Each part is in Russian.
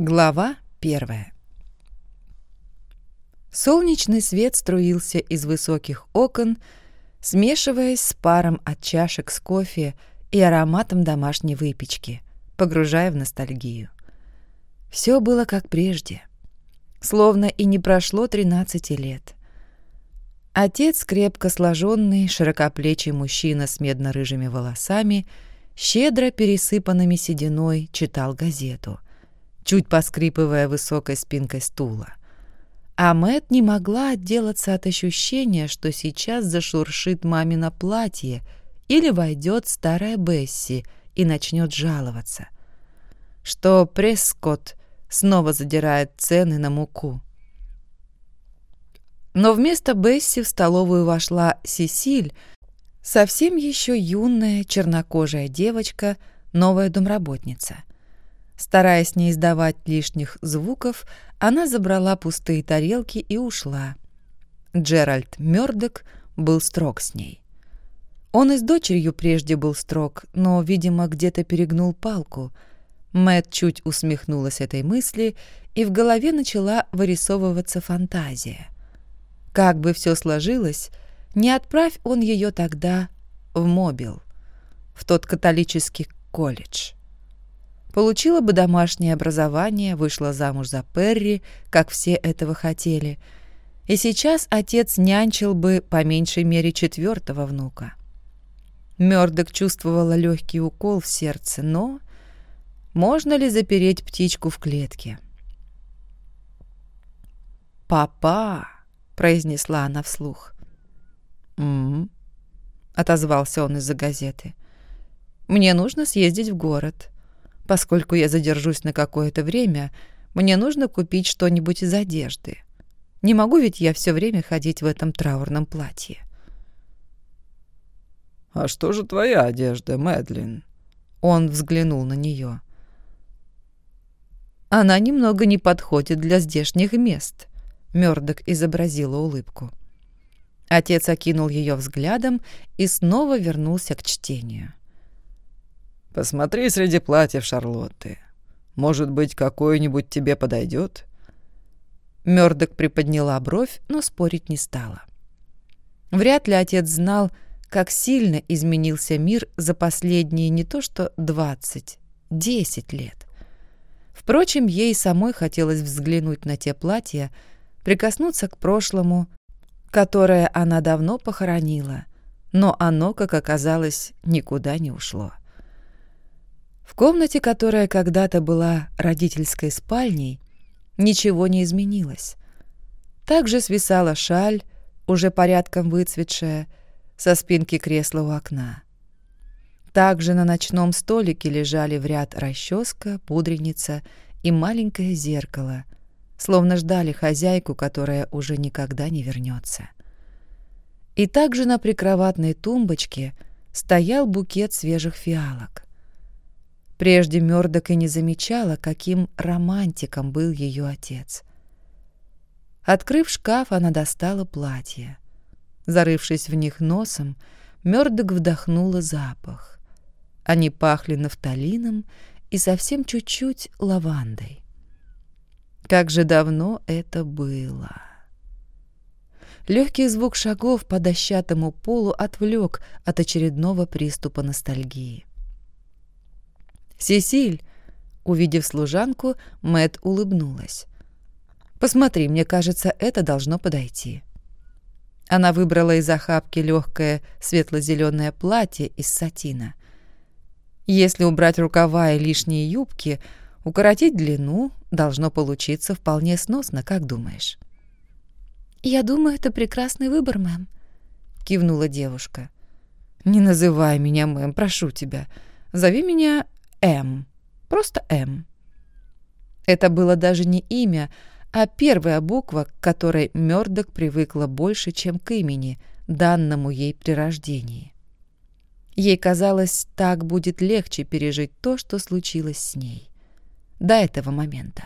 Глава первая. Солнечный свет струился из высоких окон, смешиваясь с паром от чашек с кофе и ароматом домашней выпечки, погружая в ностальгию. Все было как прежде, словно и не прошло 13 лет. Отец, крепко сложенный, широкоплечий мужчина с медно-рыжими волосами, щедро пересыпанными сединой, читал газету — чуть поскрипывая высокой спинкой стула. А Мэт не могла отделаться от ощущения, что сейчас зашуршит мамино платье или войдет старая Бесси и начнет жаловаться, что Прескотт снова задирает цены на муку. Но вместо Бесси в столовую вошла Сесиль, совсем еще юная чернокожая девочка, новая домработница. Стараясь не издавать лишних звуков, она забрала пустые тарелки и ушла. Джеральд Мёрдок был строг с ней. Он и с дочерью прежде был строг, но, видимо, где-то перегнул палку. Мэт чуть усмехнулась этой мысли, и в голове начала вырисовываться фантазия. Как бы все сложилось, не отправь он ее тогда в Мобил, в тот католический колледж получила бы домашнее образование, вышла замуж за Перри, как все этого хотели, и сейчас отец нянчил бы по меньшей мере четвертого внука. Мёрдок чувствовала легкий укол в сердце, но можно ли запереть птичку в клетке? «Папа!» — произнесла она вслух. «М-м-м», отозвался он из-за газеты. «Мне нужно съездить в город. Поскольку я задержусь на какое-то время, мне нужно купить что-нибудь из одежды. Не могу ведь я все время ходить в этом траурном платье. «А что же твоя одежда, Мэдлин?» Он взглянул на нее. «Она немного не подходит для здешних мест», — Мёрдок изобразила улыбку. Отец окинул ее взглядом и снова вернулся к чтению. Посмотри среди платьев Шарлотты. Может быть, какое-нибудь тебе подойдет? Мёрдок приподняла бровь, но спорить не стала. Вряд ли отец знал, как сильно изменился мир за последние не то что двадцать, десять лет. Впрочем, ей самой хотелось взглянуть на те платья, прикоснуться к прошлому, которое она давно похоронила, но оно, как оказалось, никуда не ушло. В комнате, которая когда-то была родительской спальней, ничего не изменилось. Также свисала шаль, уже порядком выцветшая, со спинки кресла у окна. Также на ночном столике лежали в ряд расческа, пудреница и маленькое зеркало, словно ждали хозяйку, которая уже никогда не вернется. И также на прикроватной тумбочке стоял букет свежих фиалок. Прежде Мёрдок и не замечала, каким романтиком был ее отец. Открыв шкаф, она достала платье. Зарывшись в них носом, Мёрдок вдохнула запах. Они пахли нафталином и совсем чуть-чуть лавандой. Как же давно это было! Легкий звук шагов по дощатому полу отвлек от очередного приступа ностальгии. «Сесиль!» Увидев служанку, Мэт улыбнулась. «Посмотри, мне кажется, это должно подойти». Она выбрала из охапки легкое светло-зеленое платье из сатина. Если убрать рукава и лишние юбки, укоротить длину, должно получиться вполне сносно, как думаешь? «Я думаю, это прекрасный выбор, мэм», — кивнула девушка. «Не называй меня мэм, прошу тебя. Зови меня М. Просто М. Это было даже не имя, а первая буква, к которой Мёрдок привыкла больше, чем к имени, данному ей при рождении. Ей казалось, так будет легче пережить то, что случилось с ней. До этого момента.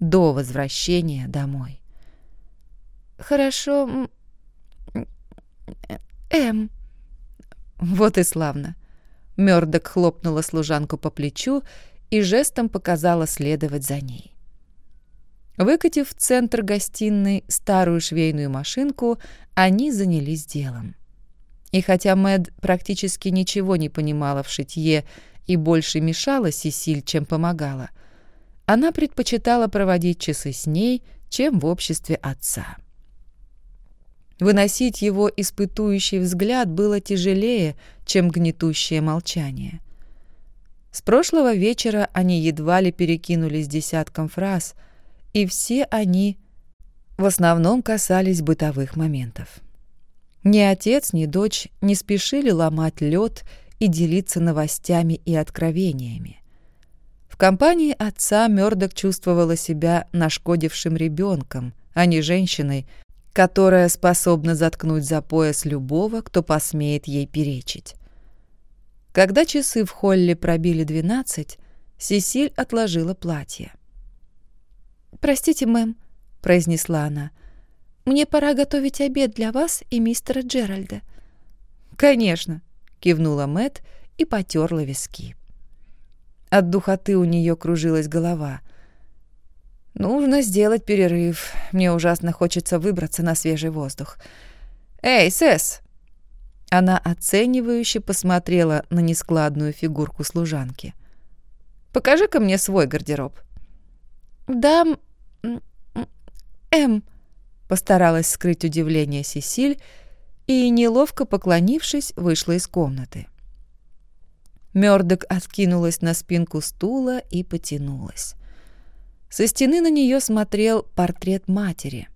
До возвращения домой. «Хорошо. М». Вот и славно. Мёрдок хлопнула служанку по плечу и жестом показала следовать за ней. Выкатив в центр гостиной старую швейную машинку, они занялись делом. И хотя Мэд практически ничего не понимала в шитье и больше мешала Сесиль, чем помогала, она предпочитала проводить часы с ней, чем в обществе отца. Выносить его испытующий взгляд было тяжелее, чем гнетущее молчание. С прошлого вечера они едва ли перекинулись десятком фраз, и все они в основном касались бытовых моментов. Ни отец, ни дочь не спешили ломать лед и делиться новостями и откровениями. В компании отца Мёрдок чувствовала себя нашкодившим ребенком, а не женщиной, которая способна заткнуть за пояс любого, кто посмеет ей перечить. Когда часы в холле пробили двенадцать, Сесиль отложила платье. «Простите, мэм», — произнесла она, — «мне пора готовить обед для вас и мистера Джеральда». «Конечно», — кивнула Мэт и потерла виски. От духоты у нее кружилась голова — Нужно сделать перерыв. Мне ужасно хочется выбраться на свежий воздух. Эй, Сэс! Она оценивающе посмотрела на нескладную фигурку служанки. Покажи-ка мне свой гардероб. Да, М. Постаралась скрыть удивление Сесиль и, неловко поклонившись, вышла из комнаты. Мёрдок откинулась на спинку стула и потянулась. Со стены на нее смотрел портрет матери.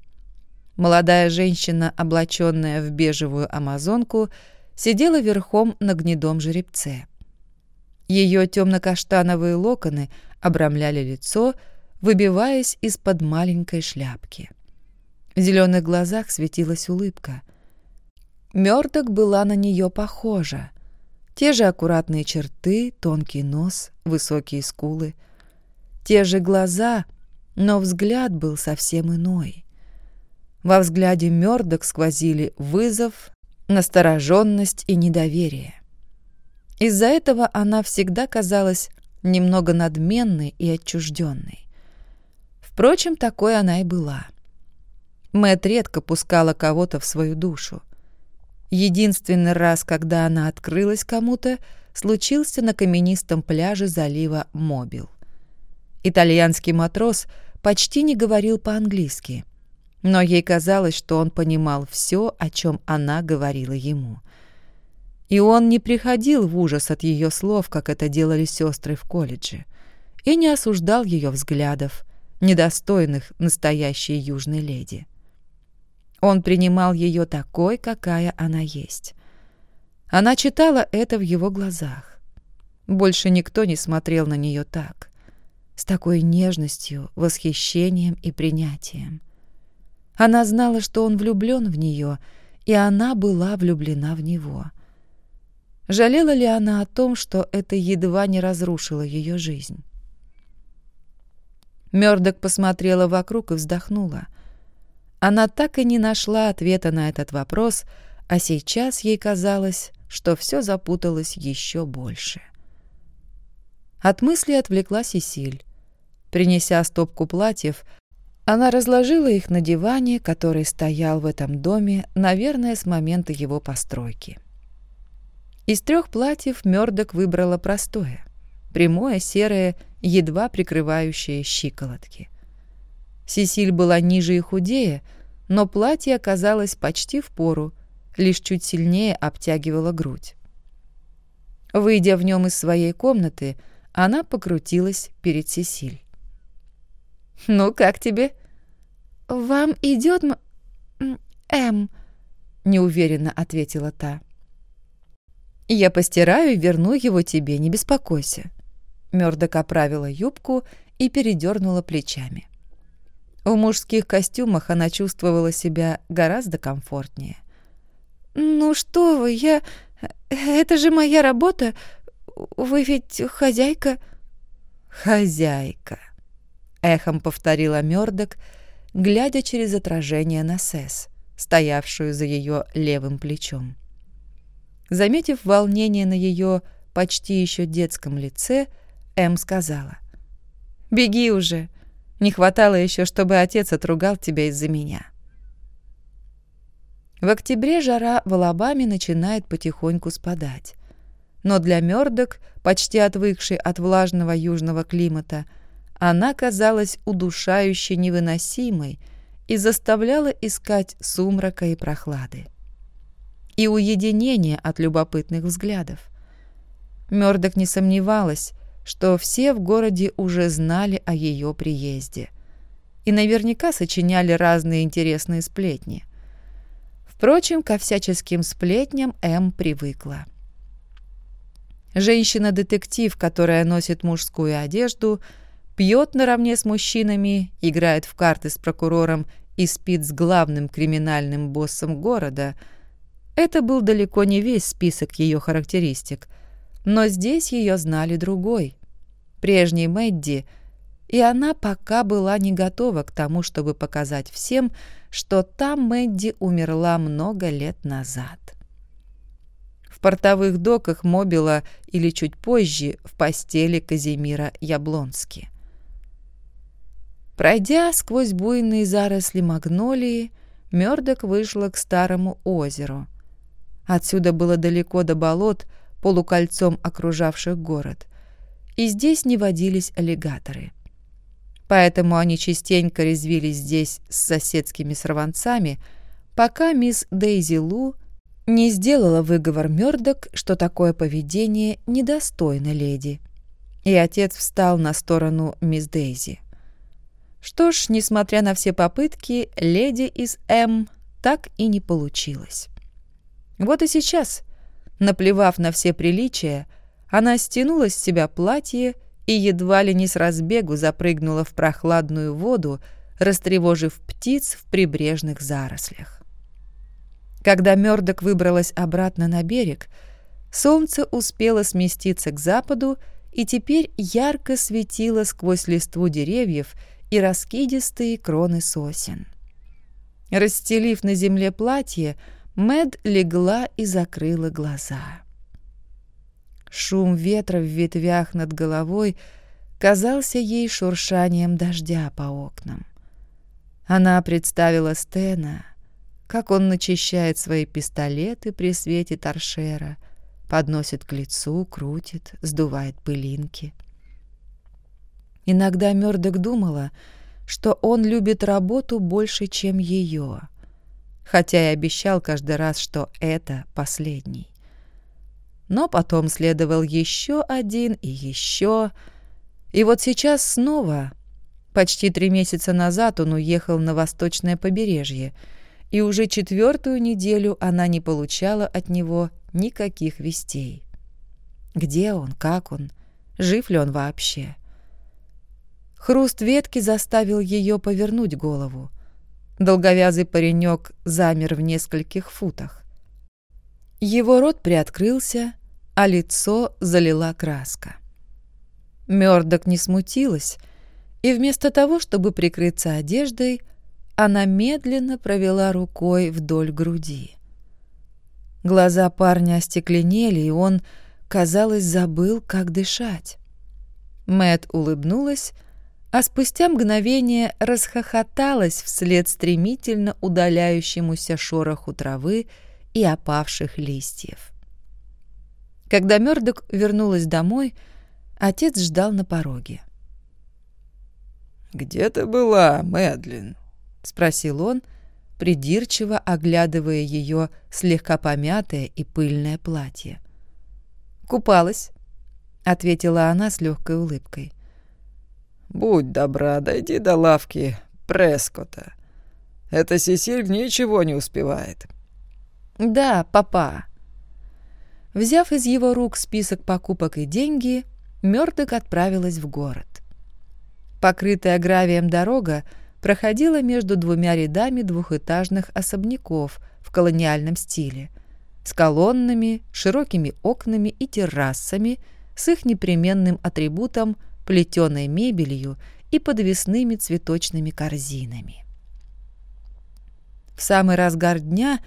Молодая женщина, облаченная в бежевую амазонку, сидела верхом на гнедом жеребце. Ее темно-каштановые локоны обрамляли лицо, выбиваясь из-под маленькой шляпки. В зеленых глазах светилась улыбка. Мёрдок была на нее похожа. Те же аккуратные черты, тонкий нос, высокие скулы — те же глаза, но взгляд был совсем иной. Во взгляде Мёрдок сквозили вызов, настороженность и недоверие. Из-за этого она всегда казалась немного надменной и отчужденной. Впрочем, такой она и была. Мэт редко пускала кого-то в свою душу. Единственный раз, когда она открылась кому-то, случился на каменистом пляже залива Мобил. Итальянский матрос почти не говорил по-английски, но ей казалось, что он понимал все, о чем она говорила ему. И он не приходил в ужас от ее слов, как это делали сестры в колледже, и не осуждал ее взглядов, недостойных настоящей южной леди. Он принимал ее такой, какая она есть. Она читала это в его глазах. Больше никто не смотрел на нее так с такой нежностью, восхищением и принятием. Она знала, что он влюблен в нее, и она была влюблена в него. Жалела ли она о том, что это едва не разрушило ее жизнь? Мёрдок посмотрела вокруг и вздохнула. Она так и не нашла ответа на этот вопрос, а сейчас ей казалось, что все запуталось еще больше. От мысли отвлекла Сесиль. Принеся стопку платьев, она разложила их на диване, который стоял в этом доме, наверное, с момента его постройки. Из трех платьев Мёрдок выбрала простое, прямое, серое, едва прикрывающее щиколотки. Сесиль была ниже и худее, но платье оказалось почти в пору, лишь чуть сильнее обтягивало грудь. Выйдя в нем из своей комнаты, она покрутилась перед Сесиль. «Ну, как тебе?» «Вам идет М...» — неуверенно ответила та. «Я постираю и верну его тебе, не беспокойся». Мёрдок оправила юбку и передернула плечами. В мужских костюмах она чувствовала себя гораздо комфортнее. «Ну что вы, я... Это же моя работа. Вы ведь хозяйка...» «Хозяйка», — эхом повторила Мёрдок, глядя через отражение на Сесс, стоявшую за ее левым плечом. Заметив волнение на ее почти еще детском лице, Эм сказала. «Беги уже. Не хватало еще, чтобы отец отругал тебя из-за меня. В октябре жара в Алабаме начинает потихоньку спадать. Но для Мёрдок, почти отвыкшей от влажного южного климата, она казалась удушающе невыносимой и заставляла искать сумрака и прохлады. И уединение от любопытных взглядов. Мёрдок не сомневалась, что все в городе уже знали о ее приезде и наверняка сочиняли разные интересные сплетни. Впрочем, ко всяческим сплетням М привыкла. Женщина-детектив, которая носит мужскую одежду, пьет наравне с мужчинами, играет в карты с прокурором и спит с главным криминальным боссом города. Это был далеко не весь список ее характеристик, но здесь ее знали другой, прежней Мэдди, и она пока была не готова к тому, чтобы показать всем, что та Мэдди умерла много лет назад. В портовых доках Мобила или чуть позже в постели Казимира Яблонски. Пройдя сквозь буйные заросли магнолии, Мёрдок вышла к старому озеру. Отсюда было далеко до болот, полукольцом окружавших город, и здесь не водились аллигаторы поэтому они частенько резвились здесь с соседскими сорванцами, пока мисс Дейзи Лу не сделала выговор Мёрдок, что такое поведение недостойно леди. И отец встал на сторону мисс Дейзи. Что ж, несмотря на все попытки, леди из М так и не получилось. Вот и сейчас, наплевав на все приличия, она стянула с себя платье и едва ли не с разбегу запрыгнула в прохладную воду, растревожив птиц в прибрежных зарослях. Когда Мёрдок выбралась обратно на берег, солнце успело сместиться к западу и теперь ярко светило сквозь листву деревьев и раскидистые кроны сосен. Расстелив на земле платье, Мэд легла и закрыла глаза. Шум ветра в ветвях над головой казался ей шуршанием дождя по окнам. Она представила Стена, как он начищает свои пистолеты при свете торшера, подносит к лицу, крутит, сдувает пылинки. Иногда Мёрдок думала, что он любит работу больше, чем ее, хотя и обещал каждый раз, что это последний. Но потом следовал еще один и еще. И вот сейчас снова, почти три месяца назад, он уехал на восточное побережье, и уже четвертую неделю она не получала от него никаких вестей. Где он, как он, жив ли он вообще? Хруст ветки заставил ее повернуть голову. Долговязый паренек замер в нескольких футах. Его рот приоткрылся, а лицо залила краска. Мёрдок не смутилась, и вместо того, чтобы прикрыться одеждой, она медленно провела рукой вдоль груди. Глаза парня остекленели, и он, казалось, забыл, как дышать. Мэт улыбнулась, а спустя мгновение расхохоталась вслед стремительно удаляющемуся шороху травы и опавших листьев. Когда Мёрдок вернулась домой, отец ждал на пороге. «Где ты была, Мэдлин?» — спросил он, придирчиво оглядывая ее слегка помятое и пыльное платье. «Купалась», — ответила она с легкой улыбкой. «Будь добра, дойди до лавки Прескота. Эта Сесиль ничего не успевает». «Да, папа», Взяв из его рук список покупок и деньги, Мёрдок отправилась в город. Покрытая гравием дорога проходила между двумя рядами двухэтажных особняков в колониальном стиле, с колоннами, широкими окнами и террасами, с их непременным атрибутом плетеной мебелью и подвесными цветочными корзинами. В самый разгар дня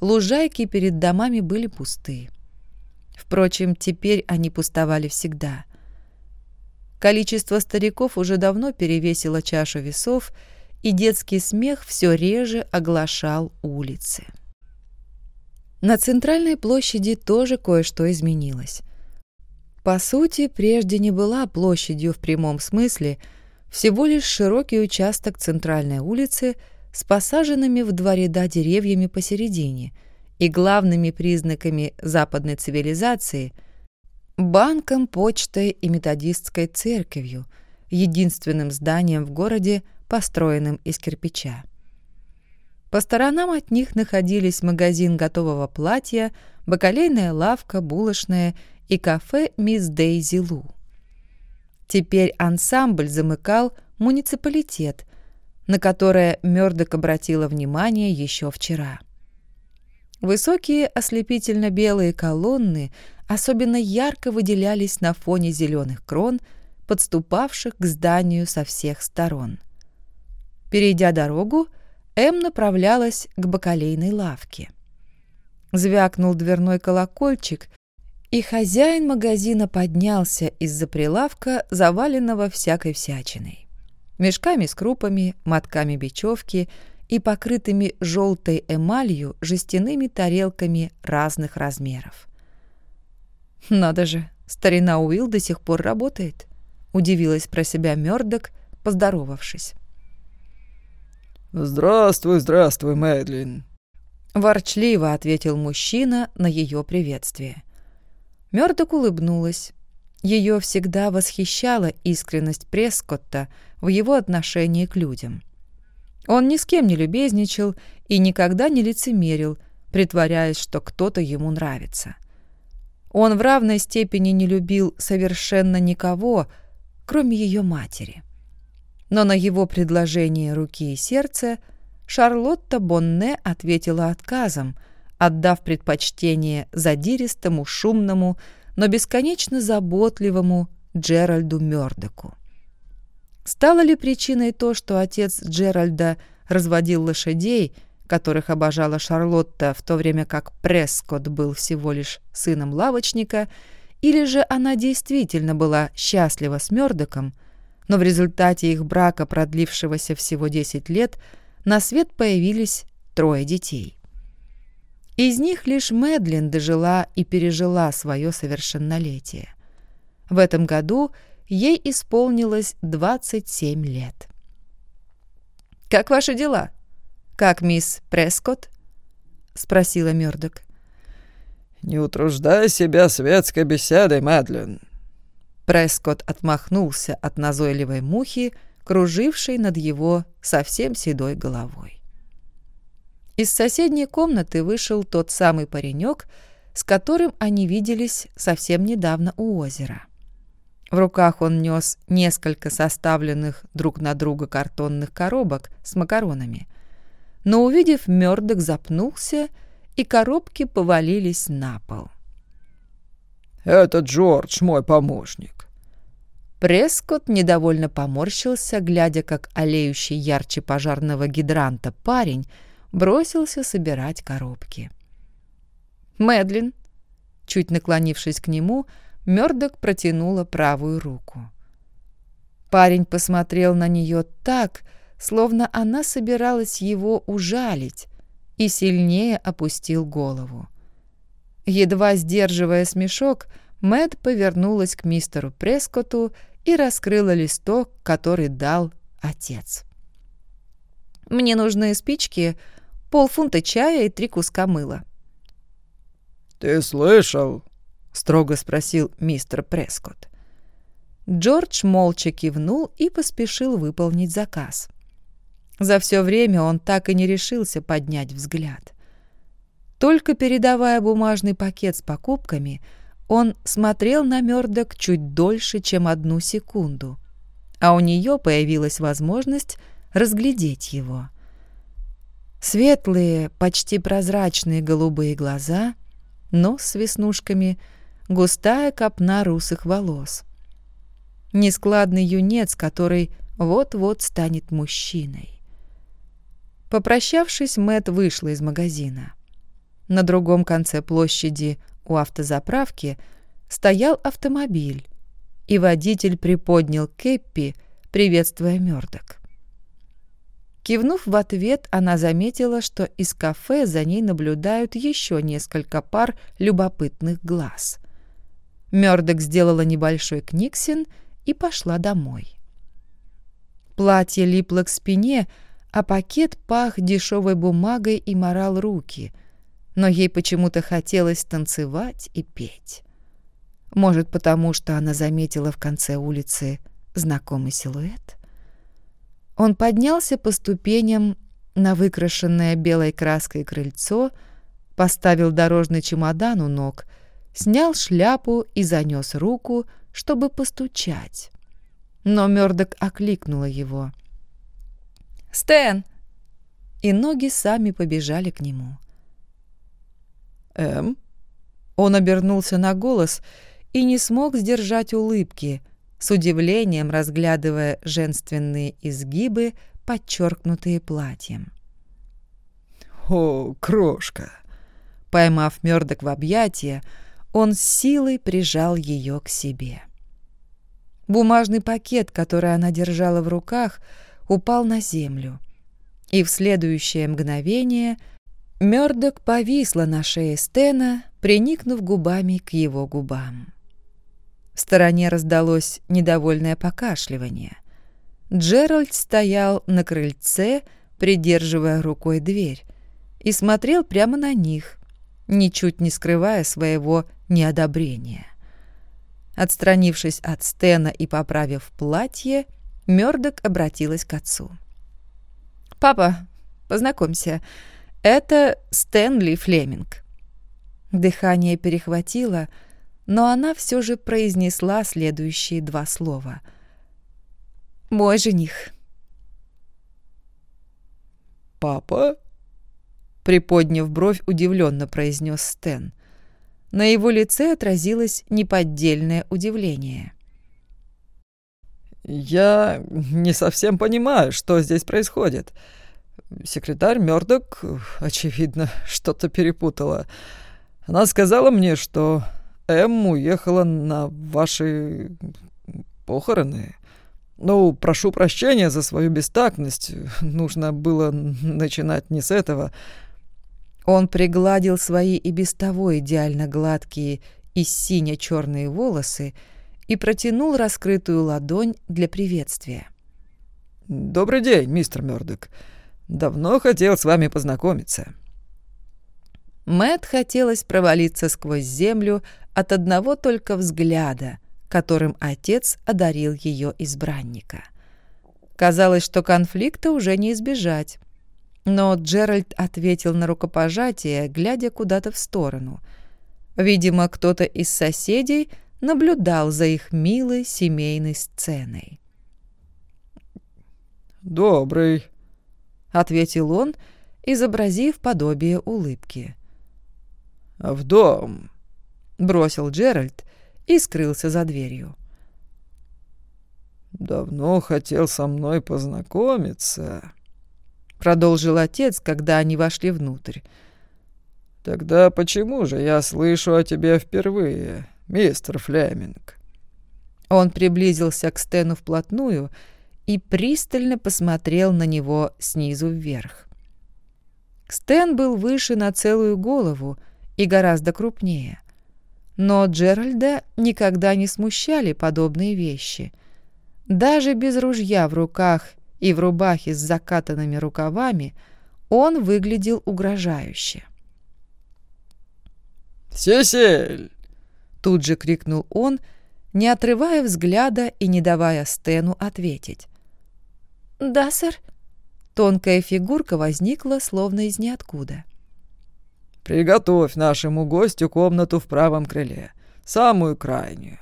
лужайки перед домами были пусты. Впрочем, теперь они пустовали всегда. Количество стариков уже давно перевесило чашу весов, и детский смех все реже оглашал улицы. На центральной площади тоже кое-что изменилось. По сути, прежде не была площадью в прямом смысле, всего лишь широкий участок центральной улицы с посаженными в два ряда деревьями посередине и главными признаками западной цивилизации – банком, почтой и методистской церковью, единственным зданием в городе, построенным из кирпича. По сторонам от них находились магазин готового платья, бакалейная лавка, булочная и кафе «Мисс Дейзи Лу». Теперь ансамбль замыкал муниципалитет, на которое Мёрдок обратила внимание еще вчера. Высокие ослепительно-белые колонны особенно ярко выделялись на фоне зеленых крон, подступавших к зданию со всех сторон. Перейдя дорогу, М направлялась к бакалейной лавке. Звякнул дверной колокольчик, и хозяин магазина поднялся из-за прилавка, заваленного всякой всячиной. Мешками с крупами, мотками бечевки и покрытыми желтой эмалью жестяными тарелками разных размеров. «Надо же, старина Уилл до сих пор работает», — удивилась про себя Мёрдок, поздоровавшись. «Здравствуй, здравствуй, Мэдлин!» Ворчливо ответил мужчина на ее приветствие. Мёрдок улыбнулась. Ее всегда восхищала искренность Прескотта в его отношении к людям. Он ни с кем не любезничал и никогда не лицемерил, притворяясь, что кто-то ему нравится. Он в равной степени не любил совершенно никого, кроме ее матери но на его предложение руки и сердца Шарлотта Бонне ответила отказом, отдав предпочтение задиристому, шумному, но бесконечно заботливому Джеральду Мёрдоку. Стало ли причиной то, что отец Джеральда разводил лошадей, которых обожала Шарлотта, в то время как Прескотт был всего лишь сыном лавочника, или же она действительно была счастлива с Мёрдоком – но в результате их брака, продлившегося всего 10 лет, на свет появились трое детей. Из них лишь Мэдлин дожила и пережила свое совершеннолетие. В этом году ей исполнилось 27 лет. «Как ваши дела? Как мисс Прескотт?» — спросила Мёрдок. «Не утруждай себя светской беседой, Мэдлин», Прескотт отмахнулся от назойливой мухи, кружившей над его совсем седой головой. Из соседней комнаты вышел тот самый паренек, с которым они виделись совсем недавно у озера. В руках он нес несколько составленных друг на друга картонных коробок с макаронами. Но, увидев Мёрдок, запнулся, и коробки повалились на пол. «Это Джордж, мой помощник. Прескотт недовольно поморщился, глядя, как олеющий ярче пожарного гидранта парень бросился собирать коробки. «Мэдлин», чуть наклонившись к нему, Мёрдок протянула правую руку. Парень посмотрел на нее так, словно она собиралась его ужалить, и сильнее опустил голову. Едва сдерживая смешок, Мэд повернулась к мистеру Прескоту и раскрыла листок, который дал отец. «Мне нужны спички, полфунта чая и три куска мыла». «Ты слышал?» — строго спросил мистер Прескотт. Джордж молча кивнул и поспешил выполнить заказ. За все время он так и не решился поднять взгляд. Только передавая бумажный пакет с покупками — он смотрел на Мёрдок чуть дольше, чем одну секунду, а у нее появилась возможность разглядеть его. Светлые, почти прозрачные голубые глаза, нос с веснушками, густая копна русых волос. Нескладный юнец, который вот-вот станет мужчиной. Попрощавшись, Мэт вышла из магазина. На другом конце площади у автозаправки стоял автомобиль, и водитель приподнял Кэппи, приветствуя Мёрдок. Кивнув в ответ, она заметила, что из кафе за ней наблюдают еще несколько пар любопытных глаз. Мёрдок сделала небольшой книгсин и пошла домой. Платье липло к спине, а пакет пах дешевой бумагой и морал руки, но ей почему-то хотелось танцевать и петь. Может, потому что она заметила в конце улицы знакомый силуэт? Он поднялся по ступеням на выкрашенное белой краской крыльцо, поставил дорожный чемодан у ног, снял шляпу и занес руку, чтобы постучать. Но Мёрдок окликнула его. «Стэн!» И ноги сами побежали к нему. «Эм?» Он обернулся на голос и не смог сдержать улыбки, с удивлением разглядывая женственные изгибы, подчеркнутые платьем. «О, крошка!» Поймав Мёрдок в объятия, он с силой прижал ее к себе. Бумажный пакет, который она держала в руках, упал на землю, и в следующее мгновение Мёрдок повисла на шее Стена, приникнув губами к его губам. В стороне раздалось недовольное покашливание. Джеральд стоял на крыльце, придерживая рукой дверь, и смотрел прямо на них, ничуть не скрывая своего неодобрения. Отстранившись от Стена и поправив платье, Мёрдок обратилась к отцу. «Папа, познакомься, это Стэнли Флеминг». Дыхание перехватило, но она все же произнесла следующие два слова. «Мой жених». «Папа?» Приподняв бровь, удивленно произнес Стэн. На его лице отразилось неподдельное удивление. «Я не совсем понимаю, что здесь происходит. Секретарь Мёрдок, очевидно, что-то перепутала. Она сказала мне, что Эм уехала на ваши похороны. Ну, прошу прощения за свою бестактность. Нужно было начинать не с этого. Он пригладил свои и без того идеально гладкие и сине-черные волосы и протянул раскрытую ладонь для приветствия. «Добрый день, мистер Мёрдок. Давно хотел с вами познакомиться». Мэт хотелось провалиться сквозь землю от одного только взгляда, которым отец одарил ее избранника. Казалось, что конфликта уже не избежать. Но Джеральд ответил на рукопожатие, глядя куда-то в сторону. Видимо, кто-то из соседей наблюдал за их милой семейной сценой. «Добрый», — ответил он, изобразив подобие улыбки. «В дом», — бросил Джеральд и скрылся за дверью. «Давно хотел со мной познакомиться», продолжил отец, когда они вошли внутрь. «Тогда почему же я слышу о тебе впервые, мистер Флеминг?» Он приблизился к Стэну вплотную и пристально посмотрел на него снизу вверх. Стэн был выше на целую голову и гораздо крупнее. Но Джеральда никогда не смущали подобные вещи. Даже без ружья в руках и в рубахе с закатанными рукавами, он выглядел угрожающе. «Сесель!» — тут же крикнул он, не отрывая взгляда и не давая Стэну ответить. «Да, сэр». Тонкая фигурка возникла словно из ниоткуда. «Приготовь нашему гостю комнату в правом крыле, самую крайнюю».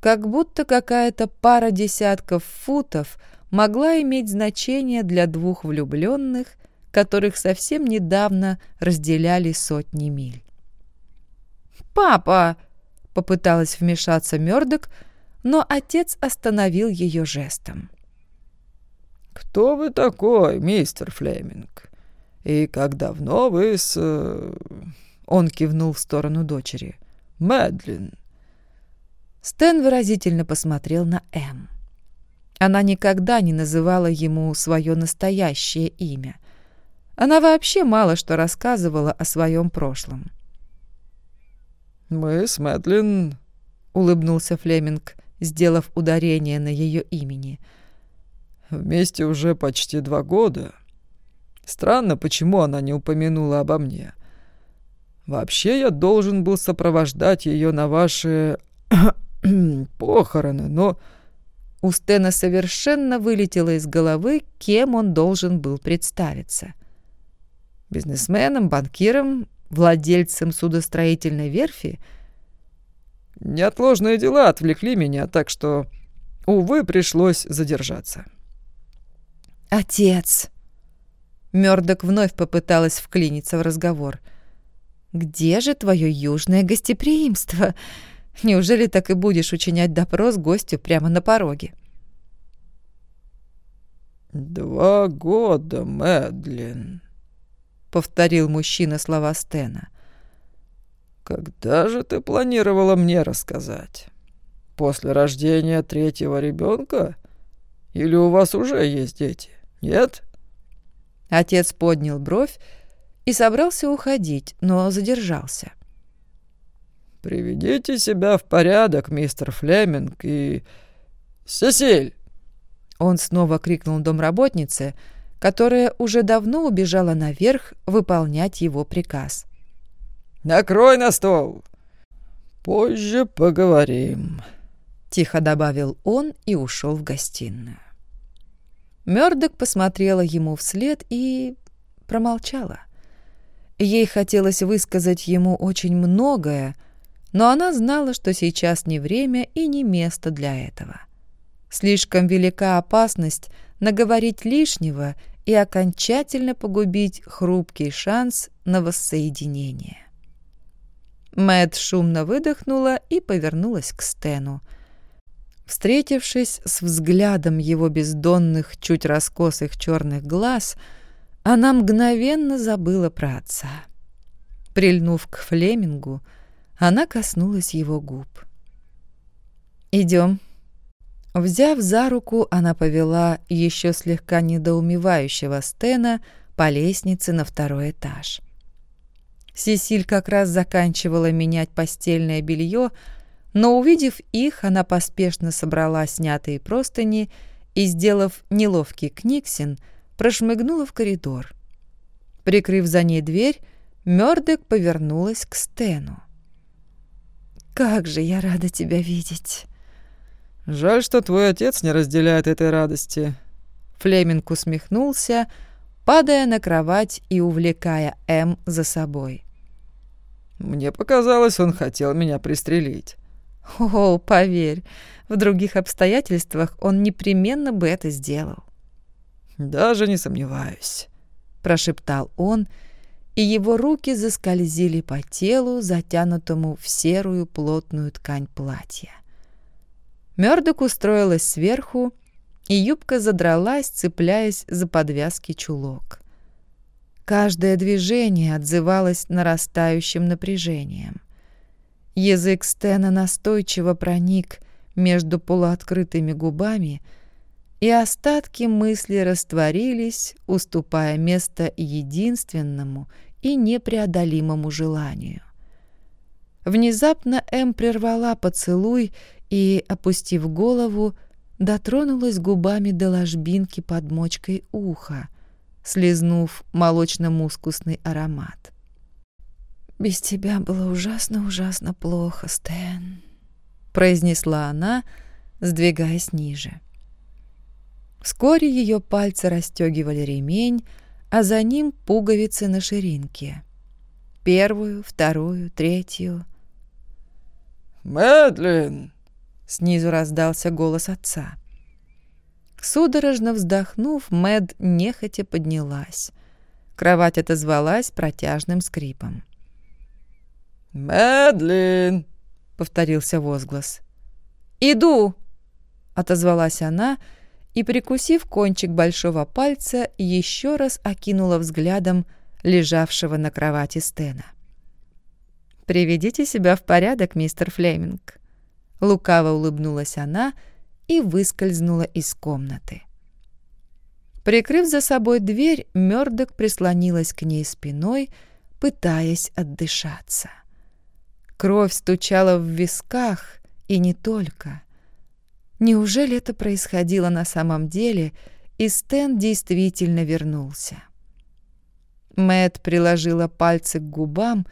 Как будто какая-то пара десятков футов — могла иметь значение для двух влюбленных, которых совсем недавно разделяли сотни миль. «Папа!» — попыталась вмешаться Мёрдок, но отец остановил ее жестом. «Кто вы такой, мистер Флеминг? И как давно вы с...» Он кивнул в сторону дочери. «Мэдлин». Стэн выразительно посмотрел на М. Она никогда не называла ему свое настоящее имя. Она вообще мало что рассказывала о своем прошлом. «Мы с Мэдлин...» — улыбнулся Флеминг, сделав ударение на ее имени. «Вместе уже почти два года. Странно, почему она не упомянула обо мне. Вообще я должен был сопровождать ее на ваши похороны, но...» У Стена совершенно вылетело из головы, кем он должен был представиться. Бизнесменом, банкиром, владельцем судостроительной верфи? Неотложные дела отвлекли меня, так что, увы, пришлось задержаться. «Отец!» Мёрдок вновь попыталась вклиниться в разговор. «Где же твое южное гостеприимство? Неужели так и будешь учинять допрос гостю прямо на пороге?» «Два года, Мэдлин», — повторил мужчина слова Стена. «Когда же ты планировала мне рассказать? После рождения третьего ребенка? Или у вас уже есть дети? Нет?» Отец поднял бровь и собрался уходить, но задержался. «Приведите себя в порядок, мистер Флеминг, и... Сесиль!» Он снова крикнул домработнице, которая уже давно убежала наверх выполнять его приказ. «Накрой на стол!» «Позже поговорим», — тихо добавил он и ушел в гостиную. Мёрдок посмотрела ему вслед и промолчала. Ей хотелось высказать ему очень многое, но она знала, что сейчас не время и не место для этого. Слишком велика опасность наговорить лишнего и окончательно погубить хрупкий шанс на воссоединение. Мэд шумно выдохнула и повернулась к Стэну — Встретившись с взглядом его бездонных, чуть раскосых черных глаз, она мгновенно забыла про отца. Прильнув к Флемингу, она коснулась его губ. «Идем». Взяв за руку, она повела еще слегка недоумевающего Стена по лестнице на второй этаж. Сесиль как раз заканчивала менять постельное белье, но, увидев их, она поспешно собрала снятые простыни и, сделав неловкий книгсин, прошмыгнула в коридор. Прикрыв за ней дверь, Мёрдок повернулась к Стену. «Как же я рада тебя видеть!» «Жаль, что твой отец не разделяет этой радости». Флеминг усмехнулся, падая на кровать и увлекая М за собой. «Мне показалось, он хотел меня пристрелить». О, поверь, в других обстоятельствах он непременно бы это сделал. «Даже не сомневаюсь», — прошептал он, и его руки заскользили по телу, затянутому в серую плотную ткань платья. Мёрдок устроилась сверху, и юбка задралась, цепляясь за подвязки чулок. Каждое движение отзывалось нарастающим напряжением — Язык Стена настойчиво проник между полуоткрытыми губами, и остатки мысли растворились, уступая место единственному и непреодолимому желанию. Внезапно Эм прервала поцелуй и, опустив голову, дотронулась губами до ложбинки под мочкой уха, слезнув молочно-мускусный аромат. «Без тебя было ужасно-ужасно плохо, Стэн», — произнесла она, сдвигаясь ниже. Вскоре ее пальцы расстегивали ремень, а за ним пуговицы на ширинке. Первую, вторую, третью. «Мэдлин!» — снизу раздался голос отца. Судорожно вздохнув, Мэд нехотя поднялась. Кровать отозвалась протяжным скрипом. «Мэдлин!» — повторился возглас. «Иду!» — отозвалась она и, прикусив кончик большого пальца, еще раз окинула взглядом лежавшего на кровати Стена. «Приведите себя в порядок, мистер Флеминг». Лукаво улыбнулась она и выскользнула из комнаты. Прикрыв за собой дверь, Мёрдок прислонилась к ней спиной, пытаясь отдышаться. Кровь стучала в висках, и не только. Неужели это происходило на самом деле, и Стэн действительно вернулся? Мэт приложила пальцы к губам,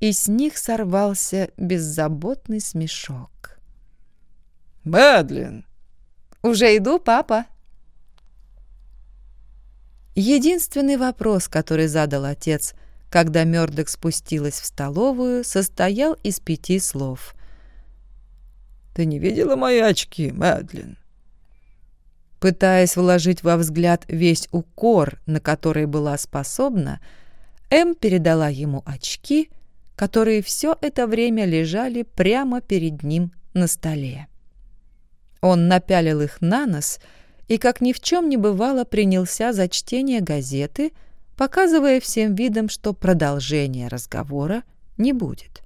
и с них сорвался беззаботный смешок. «Мэдлин!» «Уже иду, папа!» Единственный вопрос, который задал отец, когда Мёрдок спустилась в столовую, состоял из пяти слов. «Ты не видела мои очки, Мэдлин?» Пытаясь вложить во взгляд весь укор, на который была способна, Эм передала ему очки, которые все это время лежали прямо перед ним на столе. Он напялил их на нос и, как ни в чем не бывало, принялся за чтение газеты, показывая всем видом, что продолжения разговора не будет.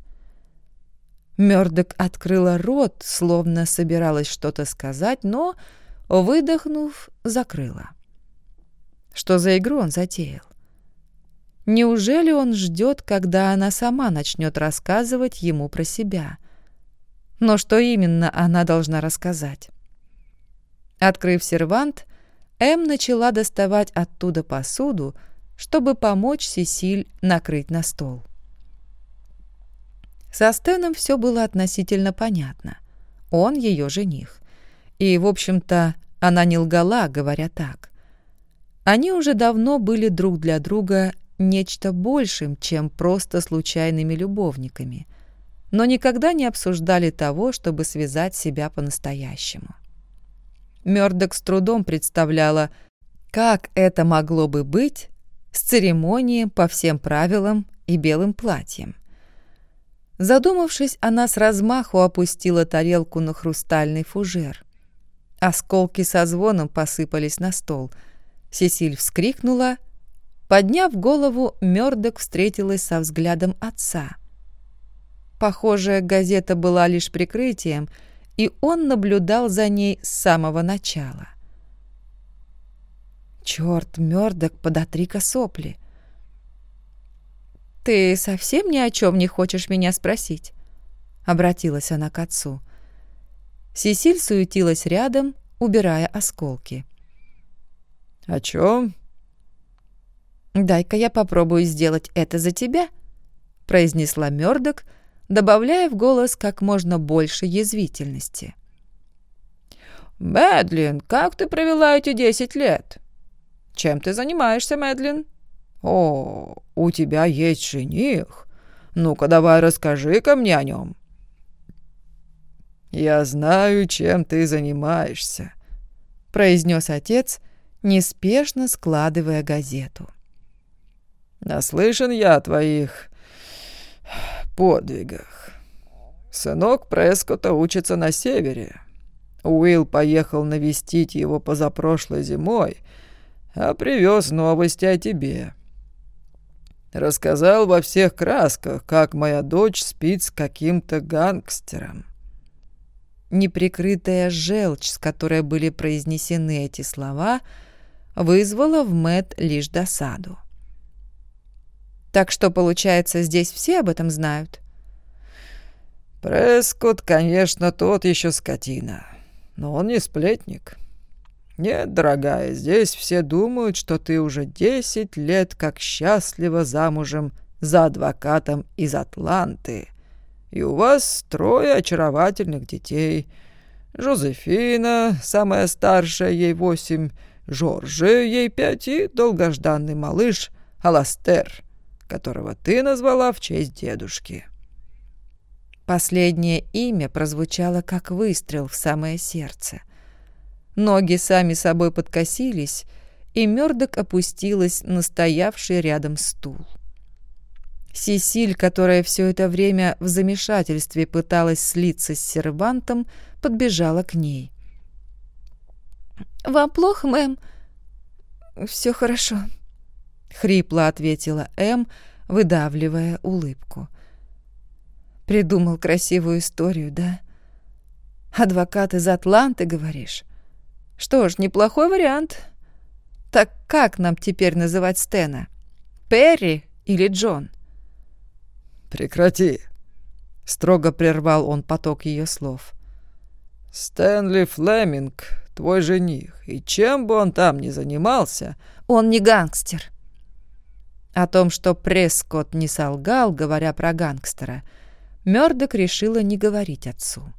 Мёрдок открыла рот, словно собиралась что-то сказать, но Выдохнув, закрыла. Что за игру он затеял? Неужели он ждет, когда она сама начнет рассказывать ему про себя? Но что именно она должна рассказать? Открыв сервант, Эм начала доставать оттуда посуду, чтобы помочь Сесиль накрыть на стол. Со Стеном все было относительно понятно. Он ее жених. И, в общем-то, она не лгала, говоря так. Они уже давно были друг для друга нечто большим, чем просто случайными любовниками, но никогда не обсуждали того, чтобы связать себя по-настоящему. Мёрдок с трудом представляла, как это могло бы быть с церемонией по всем правилам и белым платьем. Задумавшись, она с размаху опустила тарелку на хрустальный фужер. Осколки со звоном посыпались на стол. Сесиль вскрикнула. Подняв голову, Мёрдок встретилась со взглядом отца. Похоже, газета была лишь прикрытием, и он наблюдал за ней с самого начала. «Чёрт, Мёрдок, подотри-ка сопли!» «Ты совсем ни о чем не хочешь меня спросить?» — обратилась она к отцу. Сесиль суетилась рядом, убирая осколки. «О чем?» «Дай-ка я попробую сделать это за тебя», — произнесла Мёрдок, добавляя в голос как можно больше язвительности. «Мэдлин, как ты провела эти десять лет? Чем ты занимаешься, Мэдлин? О, у тебя есть жених. Ну-ка давай расскажи-ка мне о нем». «Я знаю, чем ты занимаешься», — произнес отец, неспешно складывая газету. «Наслышан я о твоих подвигах. Сынок Прескота учится на севере. Уилл поехал навестить его позапрошлой зимой, а привез новости о тебе. Рассказал во всех красках, как моя дочь спит с каким-то гангстером неприкрытая желчь, с которой были произнесены эти слова, вызвала в Мэт лишь досаду. «Так что, получается, здесь все об этом знают?» «Прескотт, конечно, тот еще скотина, но он не сплетник. Нет, дорогая, здесь все думают, что ты уже десять лет как счастлива замужем за адвокатом из Атланты» и у вас трое очаровательных детей. Жозефина, самая старшая, ей восемь, Жоржи, ей пять, и долгожданный малыш Аластер, которого ты назвала в честь дедушки». Последнее имя прозвучало как выстрел в самое сердце. Ноги сами собой подкосились, и Мёрдок опустилась на стоявший рядом стул. Сесиль, которая все это время в замешательстве пыталась слиться с сервантом, подбежала к ней. «Вам плохо, мэм?» «Все хорошо», — хрипло ответила Эм, выдавливая улыбку. «Придумал красивую историю, да? Адвокат из Атланты, говоришь? Что ж, неплохой вариант. Так как нам теперь называть Стена? Перри или Джон? Прекрати. Строго прервал он поток ее слов. Стэнли Флеминг, твой жених, и чем бы он там ни занимался... Он не гангстер. О том, что Прескотт не солгал, говоря про гангстера, Мёрдок решила не говорить отцу.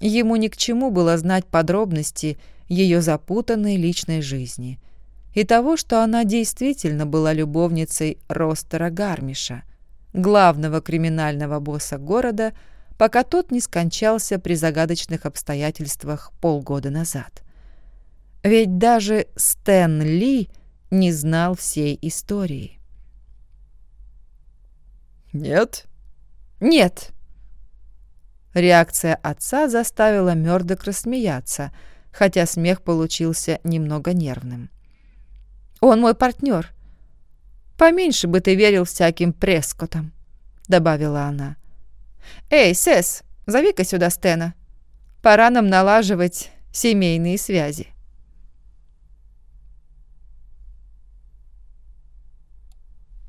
Ему ни к чему было знать подробности ее запутанной личной жизни и того, что она действительно была любовницей Ростера Гармиша, главного криминального босса города, пока тот не скончался при загадочных обстоятельствах полгода назад. Ведь даже Стэн Ли не знал всей истории. «Нет?» «Нет», Реакция отца заставила Мёрдок рассмеяться, хотя смех получился немного нервным. «Он мой партнер. Поменьше бы ты верил всяким прескотам», — добавила она. «Эй, Сэс, зови-ка сюда Стена. Пора нам налаживать семейные связи».